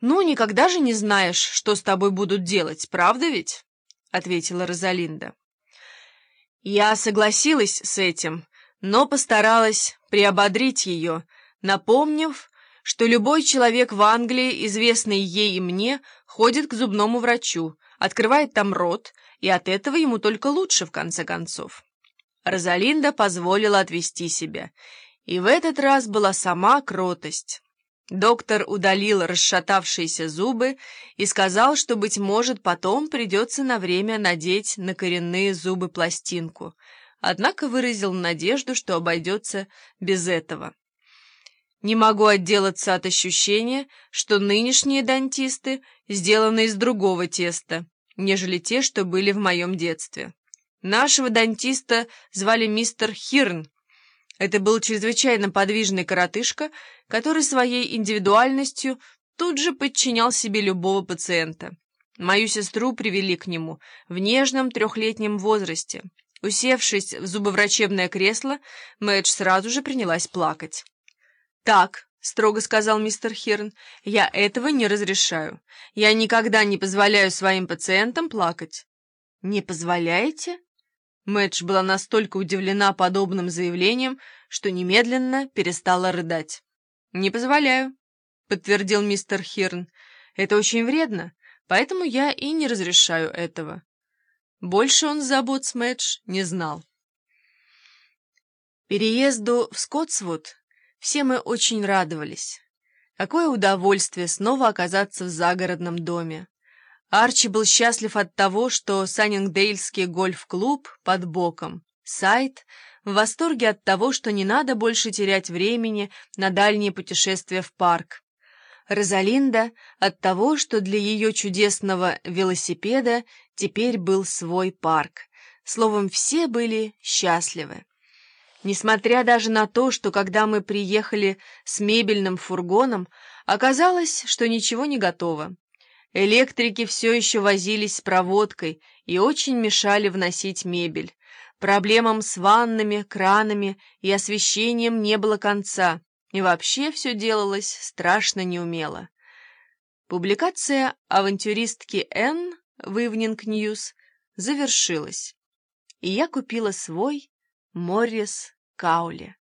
«Ну, никогда же не знаешь, что с тобой будут делать, правда ведь?» — ответила Розалинда. Я согласилась с этим, но постаралась приободрить ее, напомнив, что любой человек в Англии, известный ей и мне, ходит к зубному врачу, открывает там рот, и от этого ему только лучше, в конце концов. Розалинда позволила отвести себя, и в этот раз была сама кротость. Доктор удалил расшатавшиеся зубы и сказал, что, быть может, потом придется на время надеть на коренные зубы пластинку, однако выразил надежду, что обойдется без этого. Не могу отделаться от ощущения, что нынешние дантисты сделаны из другого теста, нежели те, что были в моем детстве. Нашего дантиста звали мистер Хирн, это был чрезвычайно подвижный коротышка, который своей индивидуальностью тут же подчинял себе любого пациента. Мою сестру привели к нему в нежном трехлетнем возрасте. Усевшись в зубоврачебное кресло, Мэдж сразу же принялась плакать. «Так», — строго сказал мистер Хирн, — «я этого не разрешаю. Я никогда не позволяю своим пациентам плакать». «Не позволяете?» Мэтч была настолько удивлена подобным заявлением, что немедленно перестала рыдать. «Не позволяю», — подтвердил мистер Хирн. «Это очень вредно, поэтому я и не разрешаю этого». Больше он забот с Мэтч не знал. Переезду в Скотсвуд все мы очень радовались. Какое удовольствие снова оказаться в загородном доме. Арчи был счастлив от того, что Саннингдейльский гольф-клуб под боком. Сайт в восторге от того, что не надо больше терять времени на дальние путешествия в парк. Розалинда от того, что для ее чудесного велосипеда теперь был свой парк. Словом, все были счастливы. Несмотря даже на то, что когда мы приехали с мебельным фургоном, оказалось, что ничего не готово. Электрики все еще возились с проводкой и очень мешали вносить мебель. Проблемам с ваннами, кранами и освещением не было конца, и вообще все делалось страшно неумело. Публикация авантюристки Н в Evening News завершилась, и я купила свой Моррис Каули.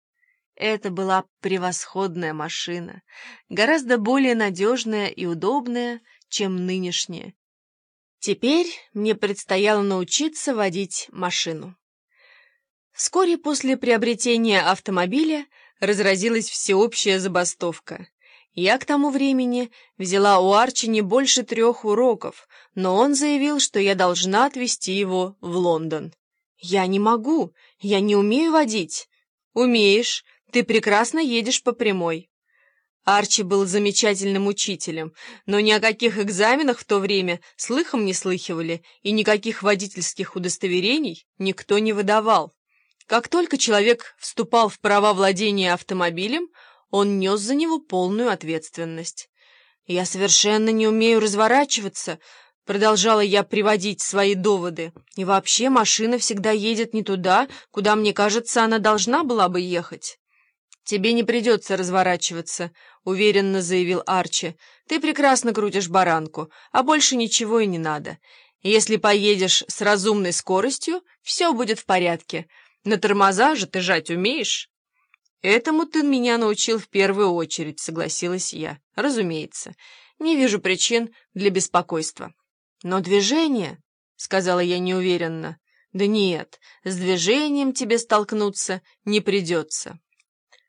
Это была превосходная машина, гораздо более надежная и удобная, чем нынешнее. Теперь мне предстояло научиться водить машину. Вскоре после приобретения автомобиля разразилась всеобщая забастовка. Я к тому времени взяла у Арчи не больше трех уроков, но он заявил, что я должна отвезти его в Лондон. «Я не могу, я не умею водить». «Умеешь, ты прекрасно едешь по прямой». Арчи был замечательным учителем, но ни о каких экзаменах в то время слыхом не слыхивали, и никаких водительских удостоверений никто не выдавал. Как только человек вступал в права владения автомобилем, он нес за него полную ответственность. «Я совершенно не умею разворачиваться», — продолжала я приводить свои доводы. «И вообще машина всегда едет не туда, куда, мне кажется, она должна была бы ехать». «Тебе не придется разворачиваться», — уверенно заявил Арчи. «Ты прекрасно крутишь баранку, а больше ничего и не надо. Если поедешь с разумной скоростью, все будет в порядке. На тормоза же ты жать умеешь?» «Этому ты меня научил в первую очередь», — согласилась я. «Разумеется. Не вижу причин для беспокойства». «Но движение», — сказала я неуверенно, — «да нет, с движением тебе столкнуться не придется».